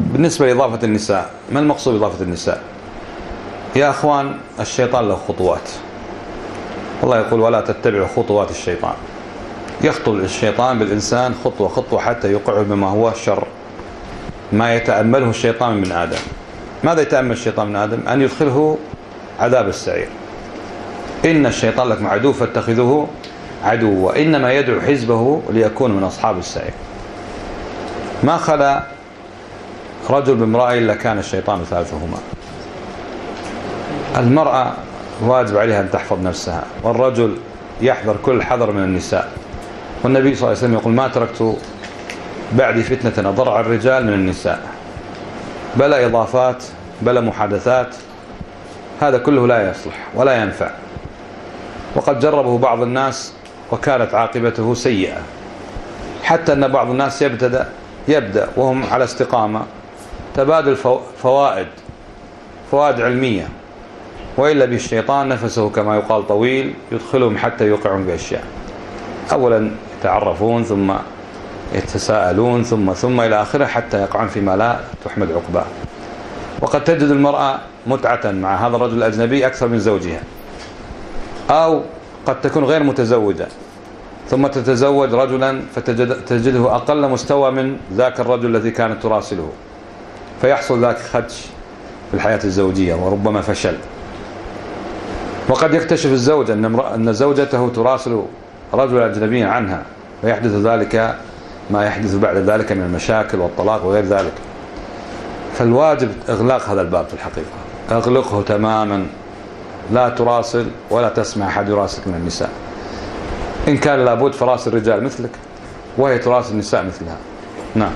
بالنسبة لإضافة النساء ما المقصود بإضافة النساء؟ يا أخوان الشيطان له خطوات. الله يقول ولا تتبعوا خطوات الشيطان. يخطو الشيطان بالإنسان خطوة خطوة حتى يوقعه بما هو شر. ما يتأمله الشيطان من آدم. ماذا يتأمل الشيطان من آدم؟ أن يدخله عذاب السعير. إن الشيطان لكم عدو فاتخذوه عدو وإنما يدعو حزبه ليكون من أصحاب السعير. ما خلا رجل بامرأة إلا كان الشيطان ثالثهما. المرأة واجب عليها أن تحفظ نفسها والرجل يحذر كل الحذر من النساء. والنبي صلى الله عليه وسلم يقول ما تركت بعد فتنة أضر الرجال من النساء بلا إضافات بلا محادثات هذا كله لا يصلح ولا ينفع. وقد جربه بعض الناس وكانت عاقبته سيئة. حتى أن بعض الناس يبتدأ يبدأ وهم على استقامة تبادل فوائد فوائد علمية. وإلا بالشيطان نفسه كما يقال طويل يدخلهم حتى يوقعون بأشياء. أولا يتعرفون ثم يتساءلون ثم ثم إلى آخره حتى يقعون فيما لا تحمد عقباه. وقد تجد المرأة متعة مع هذا الرجل الأجنبي أكثر من زوجها. أو قد تكون غير متزوجة. ثم تتزوج رجلا فتجده أقل مستوى من ذاك الرجل الذي كانت تراسله. فيحصل ذاك خدش في الحياة الزوجية وربما فشل. وقد يكتشف الزوج أن, أن زوجته تراسل رجلا أجنبيا عنها ويحدث ذلك ما يحدث بعد ذلك من المشاكل والطلاق وغير ذلك. فالواجب إغلاق هذا الباب في الحقيقة. أغلقه تماما. لا تراسل ولا تسمع أحد يراسلك من النساء. إن كان لابد فراسل الرجال مثلك وهي تراسل النساء مثلها. نعم.